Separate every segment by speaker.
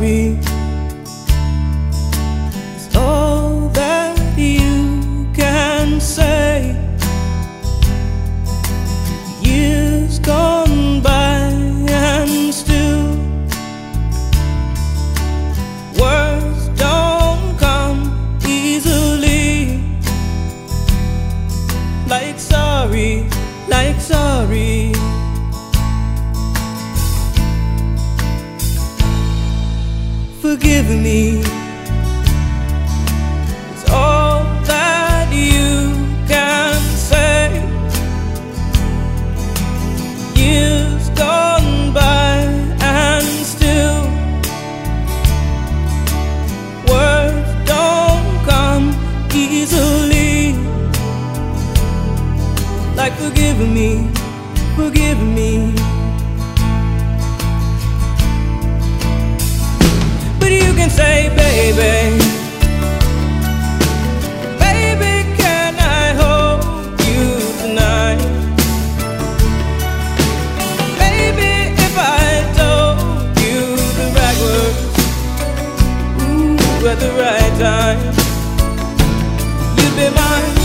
Speaker 1: sorry. It's all that you can say. Years gone by and still words don't come easily. Like sorry, like sorry. Forgive me. It's all that you can say. Years gone by and still words don't come easily. Like forgive me, forgive me. At the right time, you'd be mine.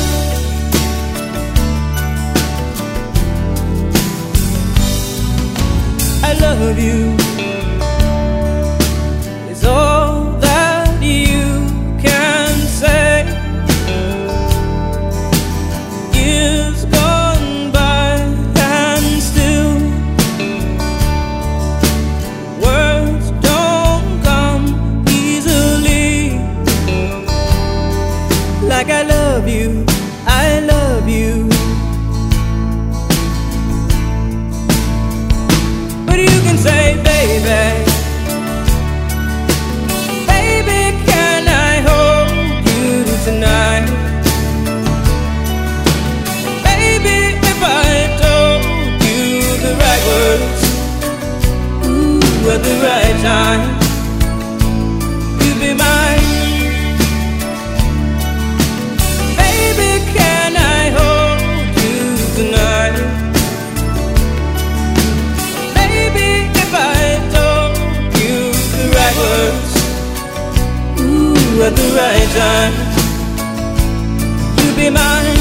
Speaker 1: The right time, you'd be mine. Baby, can I hold you tonight? Baby, if I told you the right words, ooh, at the right time, you'd be mine.